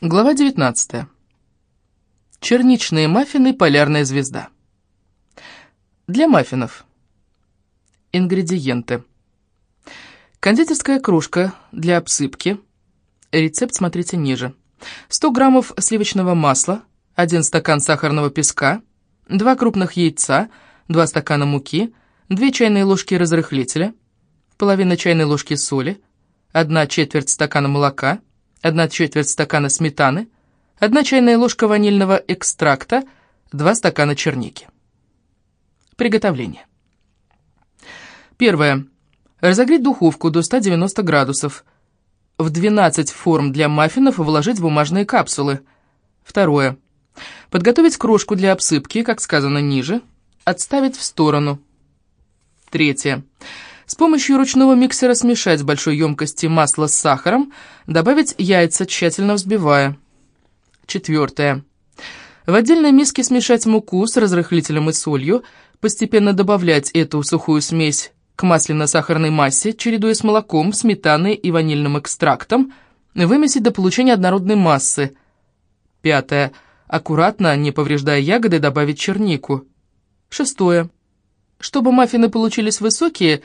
Глава 19. Черничные маффины «Полярная звезда». Для маффинов. Ингредиенты. Кондитерская кружка для обсыпки. Рецепт смотрите ниже. 100 граммов сливочного масла, 1 стакан сахарного песка, 2 крупных яйца, 2 стакана муки, 2 чайные ложки разрыхлителя, половина чайной ложки соли, 1 четверть стакана молока, 1 четверть стакана сметаны, 1 чайная ложка ванильного экстракта, 2 стакана черники. Приготовление. Первое. Разогреть духовку до 190 градусов. В 12 форм для маффинов вложить бумажные капсулы. Второе. Подготовить крошку для обсыпки, как сказано ниже. Отставить в сторону. Третье. С помощью ручного миксера смешать в большой емкости масло с сахаром, добавить яйца, тщательно взбивая. Четвертое. В отдельной миске смешать муку с разрыхлителем и солью, постепенно добавлять эту сухую смесь к масляно-сахарной массе, чередуя с молоком, сметаной и ванильным экстрактом, вымесить до получения однородной массы. Пятое. Аккуратно, не повреждая ягоды, добавить чернику. Шестое. Чтобы маффины получились высокие,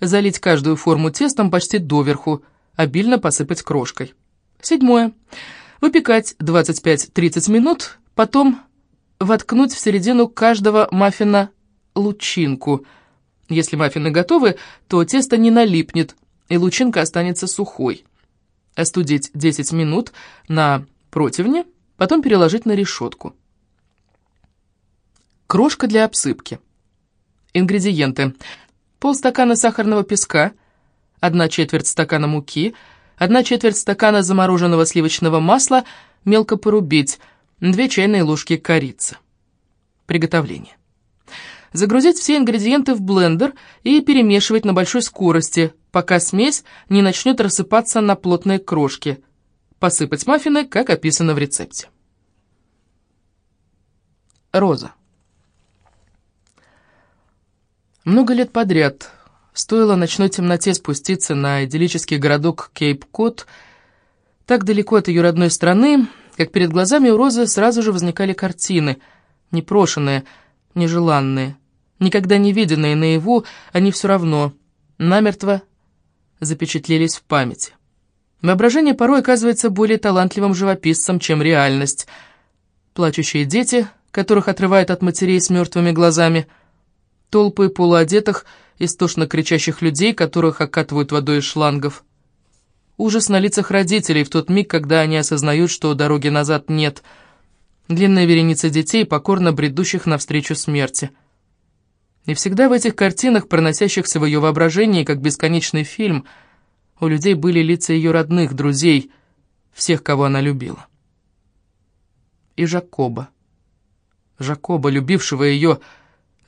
залить каждую форму тестом почти доверху, обильно посыпать крошкой. Седьмое. Выпекать 25-30 минут, потом воткнуть в середину каждого маффина лучинку. Если маффины готовы, то тесто не налипнет, и лучинка останется сухой. Остудить 10 минут на противне, потом переложить на решетку. Крошка для обсыпки. Ингредиенты полстакана сахарного песка, одна четверть стакана муки, одна четверть стакана замороженного сливочного масла, мелко порубить, две чайные ложки корицы. Приготовление. Загрузить все ингредиенты в блендер и перемешивать на большой скорости, пока смесь не начнет рассыпаться на плотные крошки. Посыпать маффины, как описано в рецепте. Роза. Много лет подряд стоило ночной темноте спуститься на идиллический городок Кейп-Кот, так далеко от ее родной страны, как перед глазами у Розы сразу же возникали картины, непрошенные, нежеланные, никогда не виденные наяву, они все равно намертво запечатлелись в памяти. Воображение порой оказывается более талантливым живописцем, чем реальность. Плачущие дети, которых отрывают от матерей с мертвыми глазами – толпы полуодетых, истошно кричащих людей, которых окатывают водой из шлангов. Ужас на лицах родителей в тот миг, когда они осознают, что дороги назад нет. Длинная вереница детей, покорно бредущих навстречу смерти. И всегда в этих картинах, проносящихся в ее воображении, как бесконечный фильм, у людей были лица ее родных, друзей, всех, кого она любила. И Жакоба. Жакоба, любившего ее,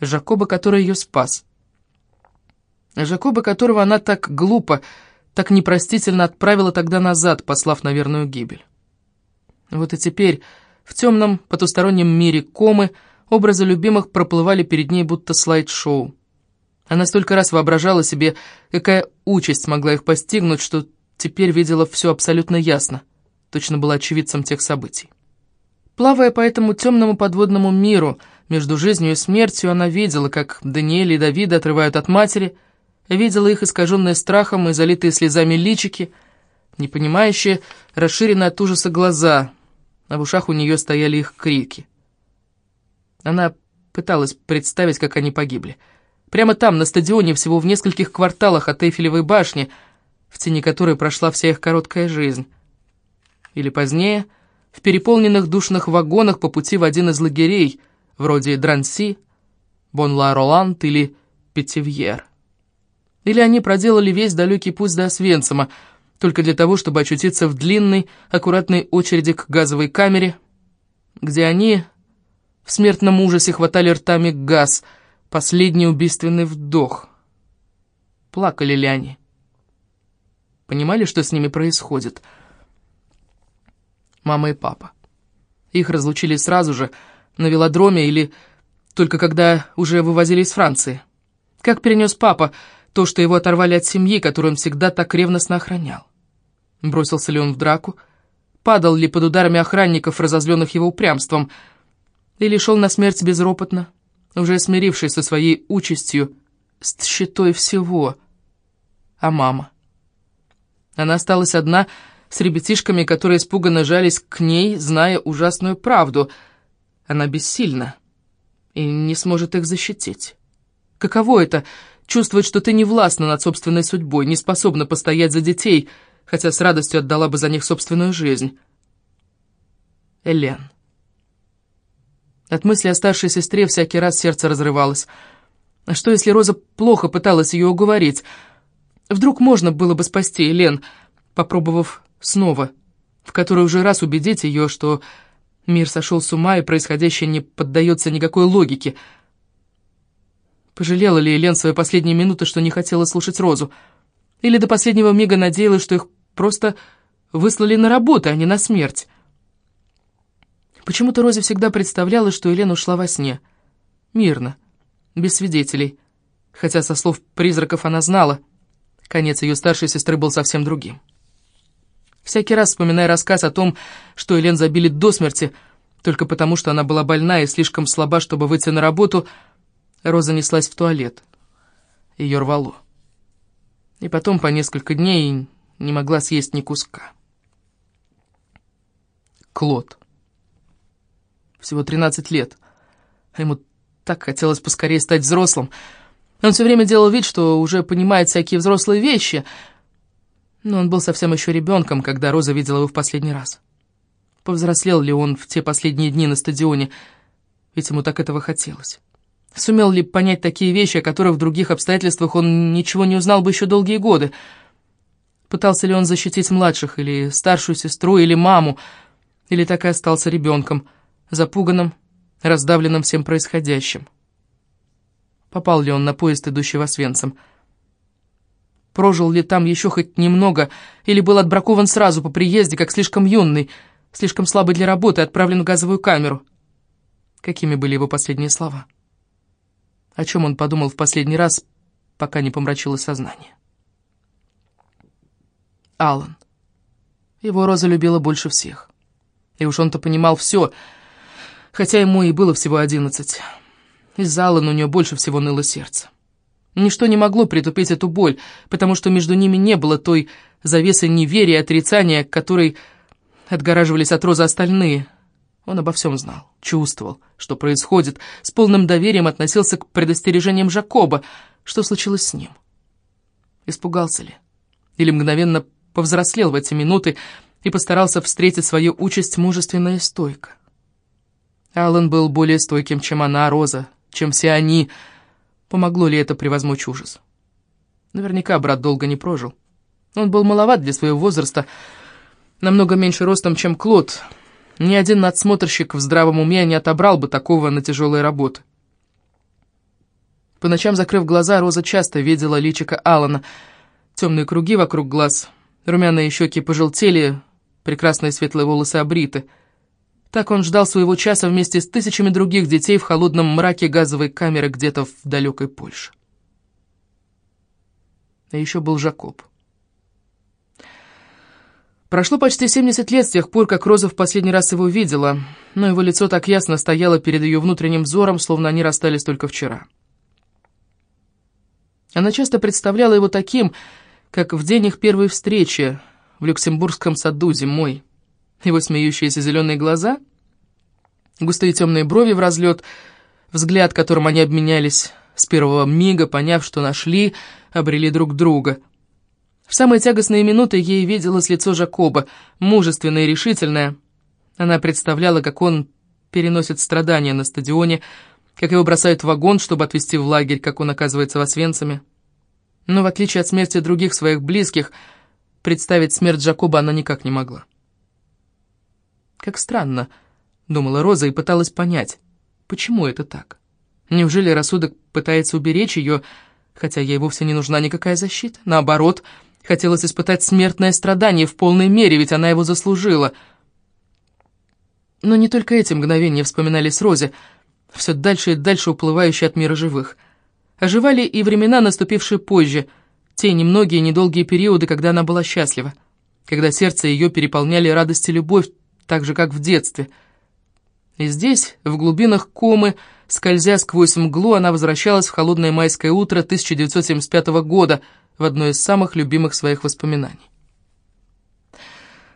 Жакоба, который ее спас. Жакоба, которого она так глупо, так непростительно отправила тогда назад, послав на верную гибель. Вот и теперь, в темном потустороннем мире комы, образы любимых проплывали перед ней будто слайд-шоу. Она столько раз воображала себе, какая участь могла их постигнуть, что теперь видела все абсолютно ясно, точно была очевидцем тех событий. Плавая по этому темному подводному миру, между жизнью и смертью, она видела, как Даниэль и Давида отрывают от матери, видела их искаженные страхом и залитые слезами личики, непонимающие, расширенные от ужаса глаза, а в ушах у нее стояли их крики. Она пыталась представить, как они погибли. Прямо там, на стадионе, всего в нескольких кварталах от Эйфелевой башни, в тени которой прошла вся их короткая жизнь. Или позднее — в переполненных душных вагонах по пути в один из лагерей, вроде Дранси, Бон-Ла-Роланд или Петивьер. Или они проделали весь далекий путь до Освенцима, только для того, чтобы очутиться в длинной, аккуратной очереди к газовой камере, где они в смертном ужасе хватали ртами газ, последний убийственный вдох. Плакали ли они? Понимали, что с ними происходит? — мама и папа. Их разлучили сразу же, на велодроме или только когда уже вывозили из Франции. Как перенес папа то, что его оторвали от семьи, которую он всегда так ревностно охранял? Бросился ли он в драку? падал ли под ударами охранников, разозленных его упрямством, или шел на смерть безропотно, уже смирившись со своей участью, с тщетой всего. А мама? Она осталась одна с ребятишками, которые испуганно жались к ней, зная ужасную правду. Она бессильна и не сможет их защитить. Каково это — чувствовать, что ты не властна над собственной судьбой, не способна постоять за детей, хотя с радостью отдала бы за них собственную жизнь? Элен. От мысли о старшей сестре всякий раз сердце разрывалось. А что, если Роза плохо пыталась ее уговорить? Вдруг можно было бы спасти Элен, попробовав снова, в который уже раз убедить ее, что мир сошел с ума и происходящее не поддается никакой логике. Пожалела ли Элен свои последние минуты, что не хотела слушать Розу? Или до последнего мига надеялась, что их просто выслали на работу, а не на смерть? Почему-то Розе всегда представлялось, что Елена ушла во сне. Мирно, без свидетелей. Хотя со слов призраков она знала, конец ее старшей сестры был совсем другим. Всякий раз, вспоминая рассказ о том, что Елен забили до смерти, только потому, что она была больна и слишком слаба, чтобы выйти на работу, Роза неслась в туалет. Ее рвало. И потом по несколько дней не могла съесть ни куска. Клод. Всего 13 лет. А ему так хотелось поскорее стать взрослым. Он все время делал вид, что уже понимает всякие взрослые вещи. Но он был совсем еще ребенком, когда Роза видела его в последний раз. Повзрослел ли он в те последние дни на стадионе? Ведь ему так этого хотелось. Сумел ли понять такие вещи, о которых в других обстоятельствах он ничего не узнал бы еще долгие годы? Пытался ли он защитить младших, или старшую сестру, или маму, или так и остался ребенком — запуганным, раздавленным всем происходящим. Попал ли он на поезд, идущий в Освенцим? Прожил ли там еще хоть немного, или был отбракован сразу по приезде, как слишком юный, слишком слабый для работы, отправлен в газовую камеру? Какими были его последние слова? О чем он подумал в последний раз, пока не помрачилось сознание? Алан. Его Роза любила больше всех. И уж он-то понимал все — хотя ему и было всего одиннадцать. Из-за Аллана у нее больше всего ныло сердце. Ничто не могло притупить эту боль, потому что между ними не было той завесы неверия и отрицания, которой отгораживались от Розы остальные. Он обо всем знал, чувствовал, что происходит, с полным доверием относился к предостережениям Жакоба. Что случилось с ним? Испугался ли? Или мгновенно повзрослел в эти минуты и постарался встретить свою участь мужественно и стойко? Аллан был более стойким, чем она, Роза, чем все они. Помогло ли это превозмочь ужас? Наверняка брат долго не прожил. Он был маловат для своего возраста, намного меньше ростом, чем Клод. Ни один надсмотрщик в здравом уме не отобрал бы такого на тяжелые работы. По ночам, закрыв глаза, Роза часто видела личико Алана. Темные круги вокруг глаз, румяные щеки пожелтели, прекрасные светлые волосы обриты — так он ждал своего часа вместе с тысячами других детей в холодном мраке газовой камеры где-то в далекой Польше. А еще был Жакоб. Прошло почти 70 лет с тех пор, как Роза в последний раз его видела, но его лицо так ясно стояло перед ее внутренним взором, словно они расстались только вчера. Она часто представляла его таким, как в день их первой встречи в Люксембургском саду зимой его смеющиеся зеленые глаза, густые темные брови в разлет, взгляд, которым они обменялись с первого мига, поняв, что нашли, обрели друг друга. В самые тягостные минуты ей виделось лицо Жакоба, мужественное и решительное. Она представляла, как он переносит страдания на стадионе, как его бросают в вагон, чтобы отвезти в лагерь, как он оказывается в Освенциме. Но в отличие от смерти других своих близких, представить смерть Жакоба она никак не могла. Как странно, думала Роза и пыталась понять, почему это так. Неужели рассудок пытается уберечь ее, хотя ей вовсе не нужна никакая защита? Наоборот, хотелось испытать смертное страдание в полной мере, ведь она его заслужила. Но не только эти мгновения вспоминались Розе, все дальше и дальше уплывающие от мира живых. Оживали и времена, наступившие позже, те немногие недолгие периоды, когда она была счастлива. когда сердце ее переполняли радость и любовь, так же, как в детстве. И здесь, в глубинах комы, скользя сквозь мглу, она возвращалась в холодное майское утро 1975 года, в одно из самых любимых своих воспоминаний.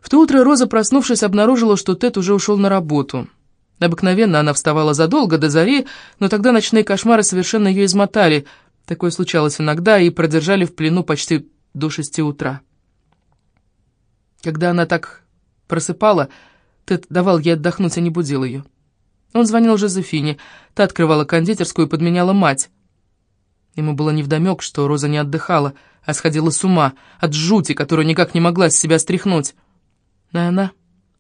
В то утро Роза, проснувшись, обнаружила, что Тед уже ушел на работу. Обыкновенно она вставала задолго до зари, но тогда ночные кошмары совершенно ее измотали. Такое случалось иногда и продержали в плену почти до шести утра. Когда она так просыпала, Тед давал ей отдохнуть, а не будил ее. Он звонил Жозефине, та открывала кондитерскую и подменяла мать. Ему было невдомек, что Роза не отдыхала, а сходила с ума от жути, которую никак не могла с себя стряхнуть. А она,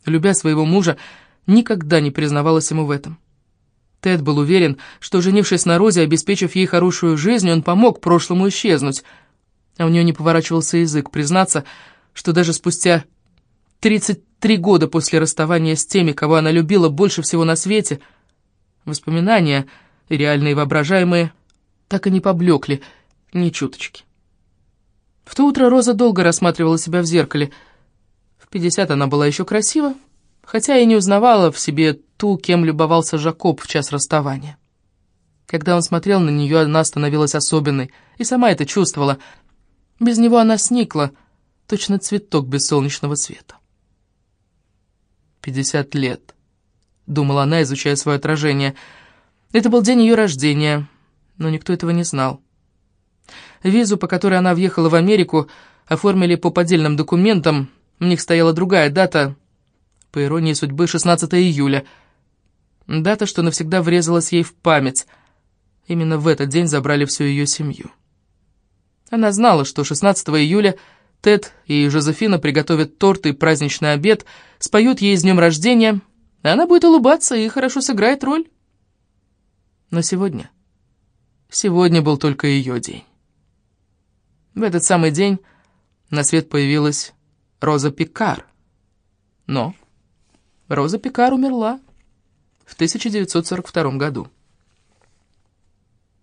любя своего мужа, никогда не признавалась ему в этом. Тед был уверен, что, женившись на Розе, обеспечив ей хорошую жизнь, он помог прошлому исчезнуть. А у нее не поворачивался язык признаться, что даже спустя 33 года после расставания с теми, кого она любила больше всего на свете, воспоминания, реальные и воображаемые, так и не поблекли ни чуточки. В то утро Роза долго рассматривала себя в зеркале. В 50 она была еще красива, хотя и не узнавала в себе ту, кем любовался Жакоб в час расставания. Когда он смотрел на нее, она становилась особенной, и сама это чувствовала. Без него она сникла, точно цветок без солнечного света. «Пятьдесят лет», — думала она, изучая свое отражение. Это был день ее рождения, но никто этого не знал. Визу, по которой она въехала в Америку, оформили по поддельным документам. У них стояла другая дата, по иронии судьбы, 16 июля. Дата, что навсегда врезалась ей в память. Именно в этот день забрали всю ее семью. Она знала, что 16 июля Тед и Жозефина приготовят торт и праздничный обед, споют ей с днем рождения, и она будет улыбаться и хорошо сыграет роль. Но сегодня... Сегодня был только ее день. В этот самый день на свет появилась Роза Пикар. Но Роза Пикар умерла в 1942 году.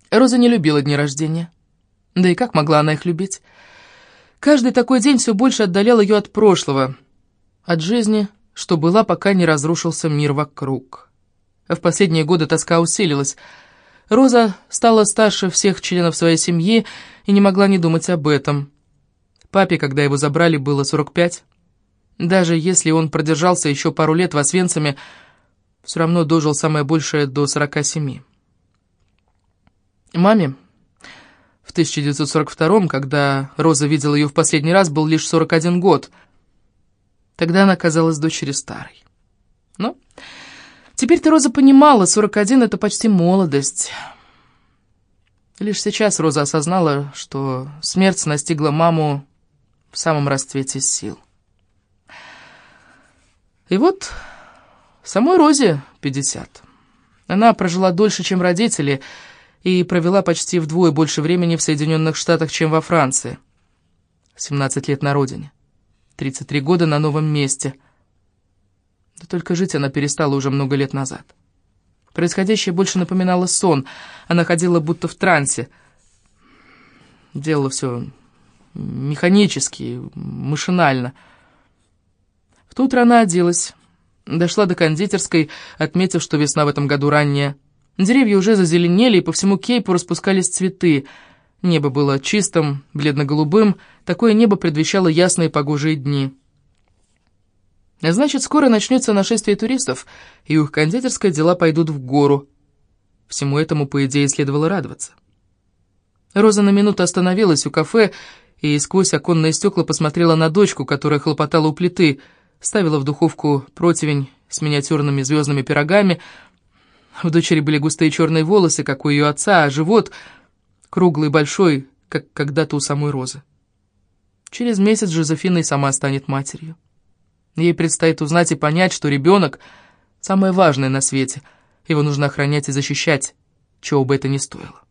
Роза не любила дни рождения. Да и как могла она их любить? Каждый такой день все больше отдалял ее от прошлого, от жизни, что была, пока не разрушился мир вокруг. А в последние годы тоска усилилась — Роза стала старше всех членов своей семьи и не могла не думать об этом. Папе, когда его забрали, было 45. Даже если он продержался еще пару лет в Освенциме, все равно дожил самое большее до 47. Маме в 1942 когда Роза видела ее в последний раз, был лишь 41 год. Тогда она казалась дочери старой. Но Теперь-то Роза понимала, 41 — это почти молодость. Лишь сейчас Роза осознала, что смерть настигла маму в самом расцвете сил. И вот самой Розе 50. Она прожила дольше, чем родители, и провела почти вдвое больше времени в Соединенных Штатах, чем во Франции. 17 лет на родине, 33 года на новом месте — да только жить она перестала уже много лет назад. Происходящее больше напоминало сон. Она ходила будто в трансе. Делала все механически, машинально. В то утро она оделась. Дошла до кондитерской, отметив, что весна в этом году ранняя. Деревья уже зазеленели, и по всему Кейпу распускались цветы. Небо было чистым, бледно-голубым. Такое небо предвещало ясные погожие дни. Значит, скоро начнется нашествие туристов, и у их кондитерской дела пойдут в гору. Всему этому, по идее, следовало радоваться. Роза на минуту остановилась у кафе и сквозь оконные стекла посмотрела на дочку, которая хлопотала у плиты, ставила в духовку противень с миниатюрными звездными пирогами. В дочери были густые черные волосы, как у ее отца, а живот круглый большой, как когда-то у самой Розы. Через месяц Жозефина и сама станет матерью. Ей предстоит узнать и понять, что ребенок — самое важное на свете. Его нужно охранять и защищать, чего бы это ни стоило.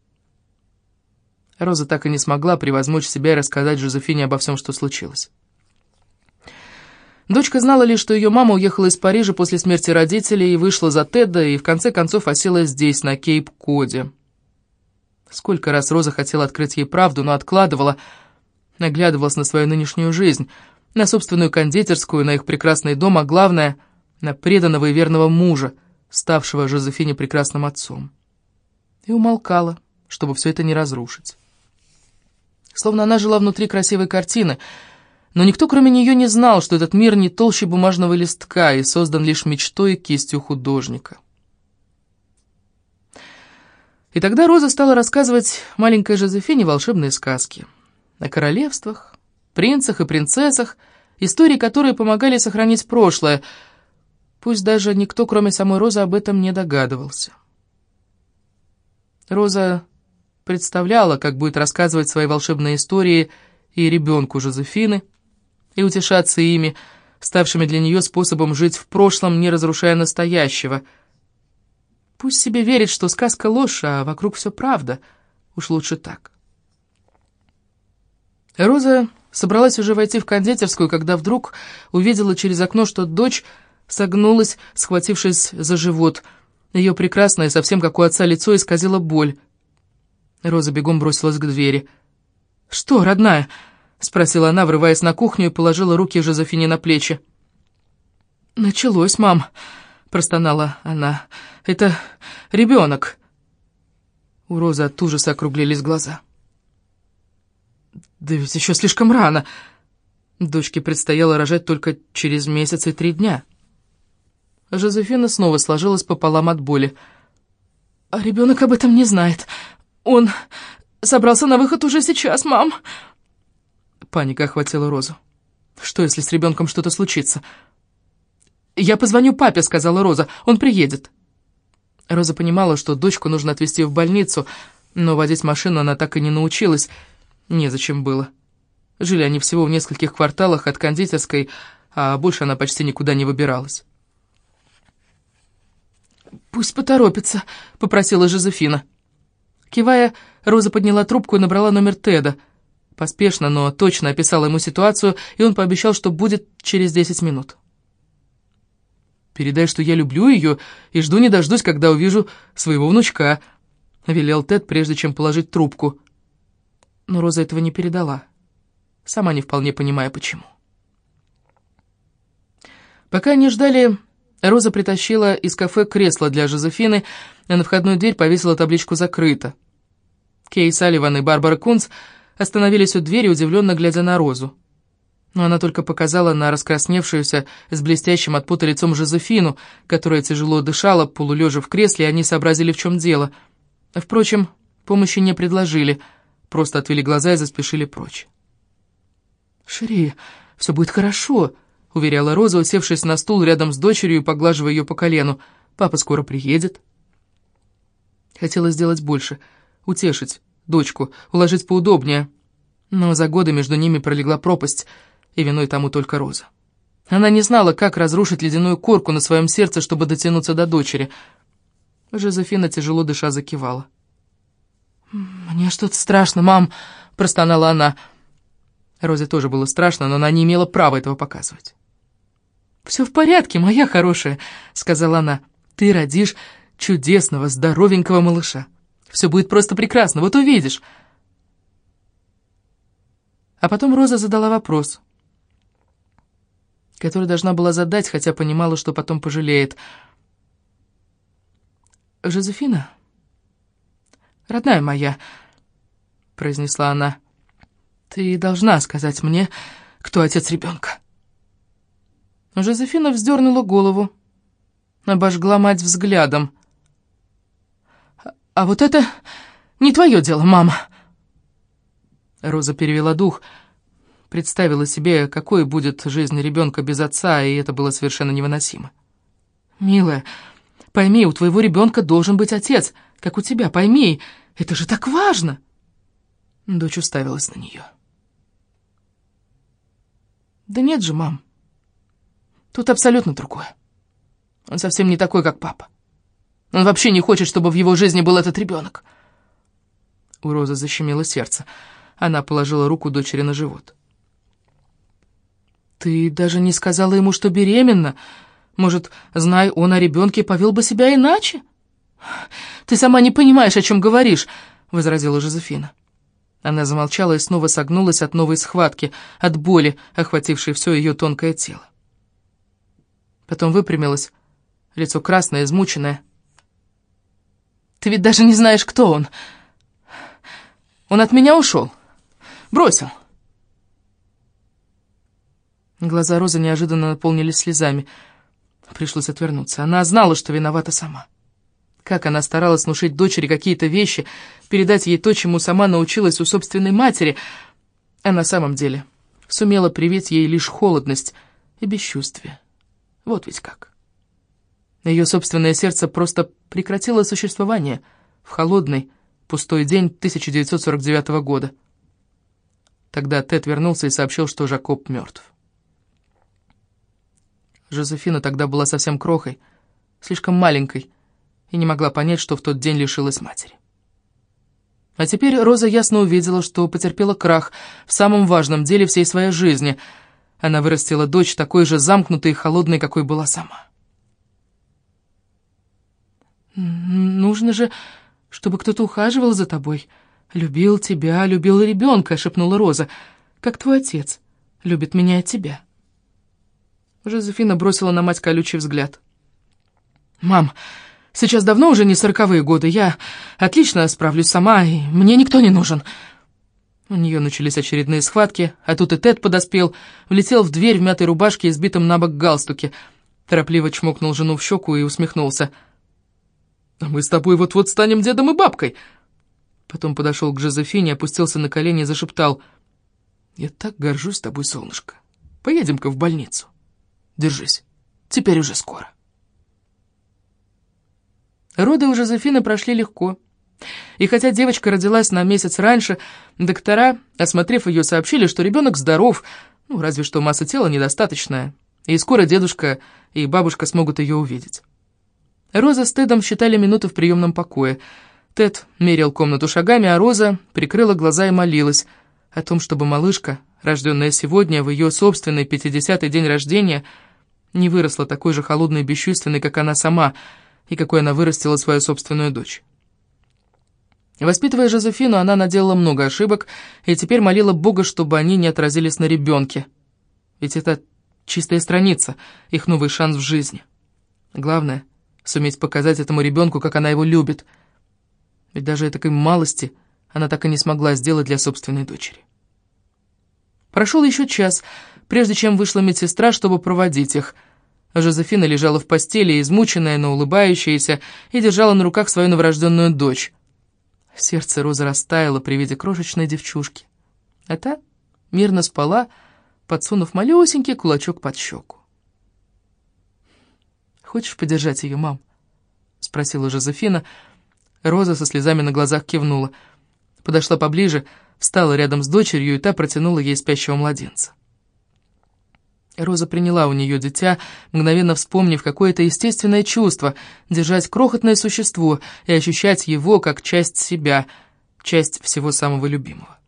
Роза так и не смогла превозмочь себя и рассказать Жозефине обо всем, что случилось. Дочка знала лишь, что ее мама уехала из Парижа после смерти родителей и вышла за Теда, и в конце концов осела здесь, на Кейп-Коде. Сколько раз Роза хотела открыть ей правду, но откладывала, наглядывалась на свою нынешнюю жизнь — на собственную кондитерскую, на их прекрасный дом, а главное, на преданного и верного мужа, ставшего Жозефине прекрасным отцом. И умолкала, чтобы все это не разрушить. Словно она жила внутри красивой картины, но никто, кроме нее, не знал, что этот мир не толще бумажного листка и создан лишь мечтой и кистью художника. И тогда Роза стала рассказывать маленькой Жозефине волшебные сказки о королевствах, принцах и принцессах, истории, которые помогали сохранить прошлое, пусть даже никто, кроме самой Розы, об этом не догадывался. Роза представляла, как будет рассказывать свои волшебные истории и ребенку Жозефины, и утешаться ими, ставшими для нее способом жить в прошлом, не разрушая настоящего. Пусть себе верит, что сказка ложь, а вокруг все правда. Уж лучше так. Роза собралась уже войти в кондитерскую, когда вдруг увидела через окно, что дочь согнулась, схватившись за живот. Ее прекрасное, совсем как у отца, лицо исказило боль. Роза бегом бросилась к двери. «Что, родная?» — спросила она, врываясь на кухню и положила руки Жозефине на плечи. «Началось, мам», — простонала она. «Это ребенок». У Розы от ужаса округлились глаза. Да ведь еще слишком рано. Дочке предстояло рожать только через месяц и три дня. Жозефина снова сложилась пополам от боли. А ребенок об этом не знает. Он собрался на выход уже сейчас, мам. Паника охватила Розу. Что, если с ребенком что-то случится? «Я позвоню папе», — сказала Роза. «Он приедет». Роза понимала, что дочку нужно отвезти в больницу, но водить машину она так и не научилась, Незачем было. Жили они всего в нескольких кварталах от кондитерской, а больше она почти никуда не выбиралась. «Пусть поторопится», — попросила Жозефина. Кивая, Роза подняла трубку и набрала номер Теда. Поспешно, но точно описала ему ситуацию, и он пообещал, что будет через десять минут. «Передай, что я люблю ее и жду не дождусь, когда увижу своего внучка», — велел Тед, прежде чем положить трубку но Роза этого не передала, сама не вполне понимая, почему. Пока они ждали, Роза притащила из кафе кресло для Жозефины, а на входную дверь повесила табличку «Закрыто». Кей Салливан и Барбара Кунц остановились у двери, удивленно глядя на Розу. Но она только показала на раскрасневшуюся с блестящим от пота лицом Жозефину, которая тяжело дышала, полулежа в кресле, и они сообразили, в чем дело. Впрочем, помощи не предложили — просто отвели глаза и заспешили прочь. «Шири, все будет хорошо», — уверяла Роза, усевшись на стул рядом с дочерью и поглаживая ее по колену. «Папа скоро приедет». Хотела сделать больше, утешить дочку, уложить поудобнее, но за годы между ними пролегла пропасть, и виной тому только Роза. Она не знала, как разрушить ледяную корку на своем сердце, чтобы дотянуться до дочери. Жозефина, тяжело дыша, закивала. «Мне что-то страшно, мам», — простонала она. Розе тоже было страшно, но она не имела права этого показывать. «Все в порядке, моя хорошая», — сказала она. «Ты родишь чудесного, здоровенького малыша. Все будет просто прекрасно, вот увидишь». А потом Роза задала вопрос, который должна была задать, хотя понимала, что потом пожалеет. «Жозефина?» родная моя», — произнесла она, — «ты должна сказать мне, кто отец ребенка». Жозефина вздернула голову, обожгла мать взглядом. «А вот это не твое дело, мама!» Роза перевела дух, представила себе, какой будет жизнь ребенка без отца, и это было совершенно невыносимо. «Милая, пойми, у твоего ребенка должен быть отец», как у тебя, пойми, это же так важно!» Дочь уставилась на нее. «Да нет же, мам. Тут абсолютно другое. Он совсем не такой, как папа. Он вообще не хочет, чтобы в его жизни был этот ребенок». У Розы защемило сердце. Она положила руку дочери на живот. «Ты даже не сказала ему, что беременна. Может, зная он о ребенке, повел бы себя иначе?» «Ты сама не понимаешь, о чем говоришь», — возразила Жозефина. Она замолчала и снова согнулась от новой схватки, от боли, охватившей все ее тонкое тело. Потом выпрямилась, лицо красное, измученное. «Ты ведь даже не знаешь, кто он. Он от меня ушел. Бросил». Глаза Розы неожиданно наполнились слезами. Пришлось отвернуться. Она знала, что виновата сама. Как она старалась внушить дочери какие-то вещи, передать ей то, чему сама научилась у собственной матери, а на самом деле сумела привить ей лишь холодность и бесчувствие. Вот ведь как. Ее собственное сердце просто прекратило существование в холодный, пустой день 1949 года. Тогда Тед вернулся и сообщил, что Жакоб мертв. Жозефина тогда была совсем крохой, слишком маленькой, и не могла понять, что в тот день лишилась матери. А теперь Роза ясно увидела, что потерпела крах в самом важном деле всей своей жизни. Она вырастила дочь такой же замкнутой и холодной, какой была сама. «Нужно же, чтобы кто-то ухаживал за тобой, любил тебя, любил ребенка», — шепнула Роза, — «как твой отец любит меня и тебя». Жозефина бросила на мать колючий взгляд. «Мам, сейчас давно уже не сороковые годы. Я отлично справлюсь сама, и мне никто не нужен». У нее начались очередные схватки, а тут и Тед подоспел, влетел в дверь в мятой рубашке и сбитом на бок галстуке. Торопливо чмокнул жену в щеку и усмехнулся. «А мы с тобой вот-вот станем дедом и бабкой!» Потом подошел к Жозефине, опустился на колени и зашептал. «Я так горжусь тобой, солнышко. Поедем-ка в больницу». Держись. Теперь уже скоро. Роды у Жозефины прошли легко. И хотя девочка родилась на месяц раньше, доктора, осмотрев ее, сообщили, что ребенок здоров, ну, разве что масса тела недостаточная, и скоро дедушка и бабушка смогут ее увидеть. Роза с Тедом считали минуты в приемном покое. Тед мерил комнату шагами, а Роза прикрыла глаза и молилась о том, чтобы малышка, рожденная сегодня, в ее собственный 50-й день рождения, не выросла такой же холодной и бесчувственной, как она сама, и какой она вырастила свою собственную дочь. Воспитывая Жозефину, она наделала много ошибок, и теперь молила Бога, чтобы они не отразились на ребенке. Ведь это чистая страница, их новый шанс в жизни. Главное — суметь показать этому ребенку, как она его любит. Ведь даже такой малости она так и не смогла сделать для собственной дочери. Прошел еще час, прежде чем вышла медсестра, чтобы проводить их. Жозефина лежала в постели, измученная, но улыбающаяся, и держала на руках свою новорожденную дочь. Сердце Розы растаяло при виде крошечной девчушки. А та мирно спала, подсунув малюсенький кулачок под щеку. «Хочешь подержать ее, мам?» — спросила Жозефина. Роза со слезами на глазах кивнула. Подошла поближе, встала рядом с дочерью, и та протянула ей спящего младенца. Роза приняла у нее дитя, мгновенно вспомнив какое-то естественное чувство, держать крохотное существо и ощущать его как часть себя, часть всего самого любимого.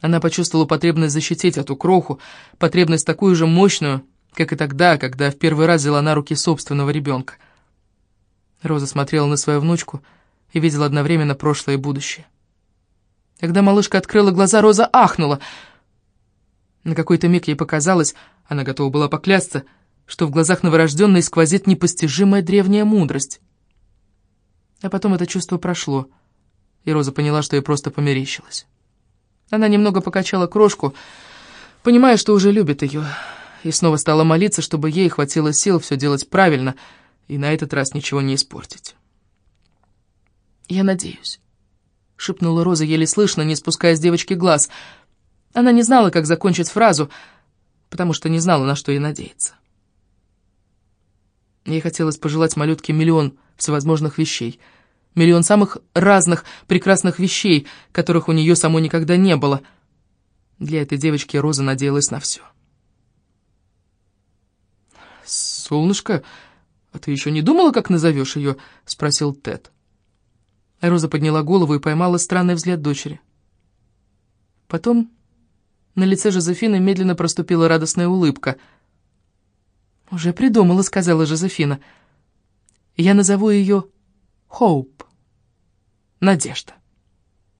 Она почувствовала потребность защитить эту кроху, потребность такую же мощную, как и тогда, когда в первый раз взяла на руки собственного ребенка. Роза смотрела на свою внучку и видела одновременно прошлое и будущее. Когда малышка открыла глаза, Роза ахнула. На какой-то миг ей показалось, она готова была поклясться, что в глазах новорожденной сквозит непостижимая древняя мудрость. А потом это чувство прошло, и Роза поняла, что ей просто померещилось. Она немного покачала крошку, понимая, что уже любит ее, и снова стала молиться, чтобы ей хватило сил все делать правильно и на этот раз ничего не испортить. «Я надеюсь», — шепнула Роза еле слышно, не спуская с девочки глаз. Она не знала, как закончить фразу — потому что не знала, на что ей надеяться. Ей хотелось пожелать малютке миллион всевозможных вещей, миллион самых разных прекрасных вещей, которых у нее самой никогда не было. Для этой девочки Роза надеялась на все. «Солнышко, а ты еще не думала, как назовешь ее?» — спросил Тед. Роза подняла голову и поймала странный взгляд дочери. Потом на лице Жозефины медленно проступила радостная улыбка. «Уже придумала», — сказала Жозефина. «Я назову ее Хоуп. Надежда».